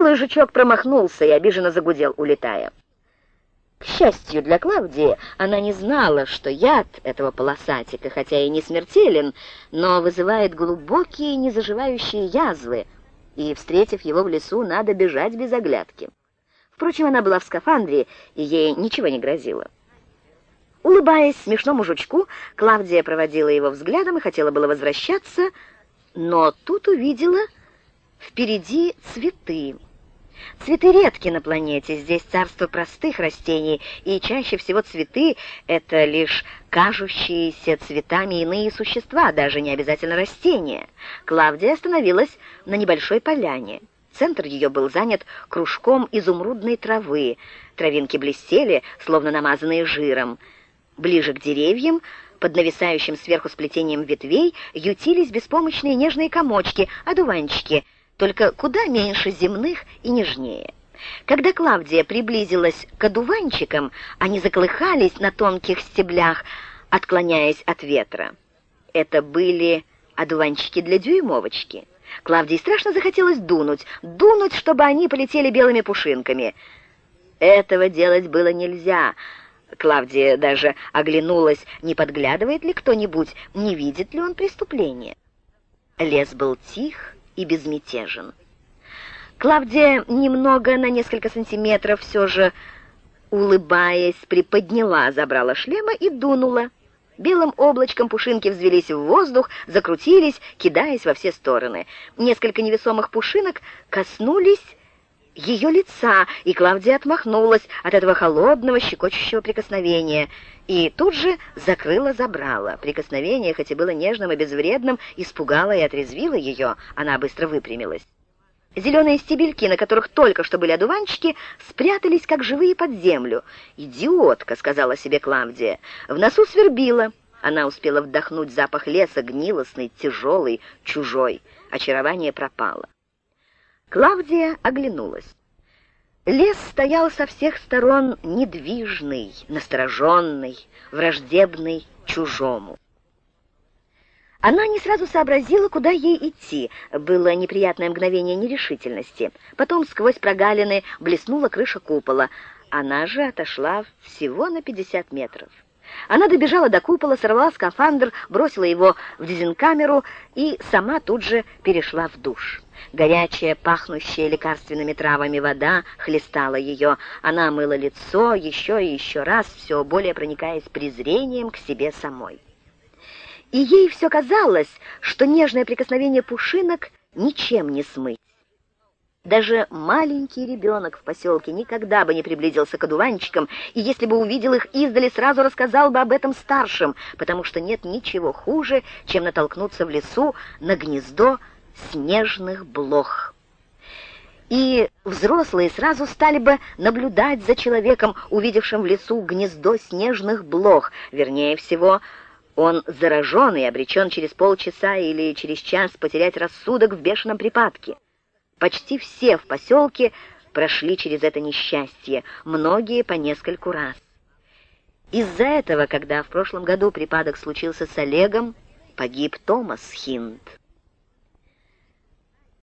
Жучок промахнулся и обиженно загудел, улетая. К счастью для Клавдии, она не знала, что яд этого полосатика, хотя и не смертелен, но вызывает глубокие незаживающие язвы, и, встретив его в лесу, надо бежать без оглядки. Впрочем, она была в скафандре, и ей ничего не грозило. Улыбаясь смешному жучку, Клавдия проводила его взглядом и хотела было возвращаться, но тут увидела впереди цветы. Цветы редки на планете, здесь царство простых растений, и чаще всего цветы — это лишь кажущиеся цветами иные существа, даже не обязательно растения. Клавдия остановилась на небольшой поляне. Центр ее был занят кружком изумрудной травы. Травинки блестели, словно намазанные жиром. Ближе к деревьям, под нависающим сверху сплетением ветвей, ютились беспомощные нежные комочки, одуванчики, только куда меньше земных и нежнее. Когда Клавдия приблизилась к одуванчикам, они заколыхались на тонких стеблях, отклоняясь от ветра. Это были одуванчики для дюймовочки. Клавдии страшно захотелось дунуть, дунуть, чтобы они полетели белыми пушинками. Этого делать было нельзя. Клавдия даже оглянулась, не подглядывает ли кто-нибудь, не видит ли он преступления. Лес был тих и безмятежен. Клавдия немного, на несколько сантиметров, все же, улыбаясь, приподняла, забрала шлема и дунула. Белым облачком пушинки взвелись в воздух, закрутились, кидаясь во все стороны. Несколько невесомых пушинок коснулись ее лица, и Клавдия отмахнулась от этого холодного, щекочущего прикосновения и тут же закрыла забрала. Прикосновение, хоть и было нежным и безвредным, испугало и отрезвило ее. Она быстро выпрямилась. Зеленые стебельки, на которых только что были одуванчики, спрятались, как живые, под землю. «Идиотка!» — сказала себе Клавдия. В носу свербила. Она успела вдохнуть запах леса, гнилостный, тяжелый, чужой. Очарование пропало. Клавдия оглянулась. Лес стоял со всех сторон недвижный, настороженный, враждебный чужому. Она не сразу сообразила, куда ей идти. Было неприятное мгновение нерешительности. Потом сквозь прогалины блеснула крыша купола. Она же отошла всего на 50 метров. Она добежала до купола, сорвала скафандр, бросила его в дизенкамеру и сама тут же перешла в душ. Горячая, пахнущая лекарственными травами вода хлестала ее. Она мыла лицо еще и еще раз, все более проникаясь презрением к себе самой. И ей все казалось, что нежное прикосновение пушинок ничем не смыть. Даже маленький ребенок в поселке никогда бы не приблизился к одуванчикам, и если бы увидел их издали, сразу рассказал бы об этом старшим, потому что нет ничего хуже, чем натолкнуться в лесу на гнездо снежных блох. И взрослые сразу стали бы наблюдать за человеком, увидевшим в лесу гнездо снежных блох. Вернее всего, он заражен и обречен через полчаса или через час потерять рассудок в бешеном припадке. Почти все в поселке прошли через это несчастье, многие по нескольку раз. Из-за этого, когда в прошлом году припадок случился с Олегом, погиб Томас Хинд.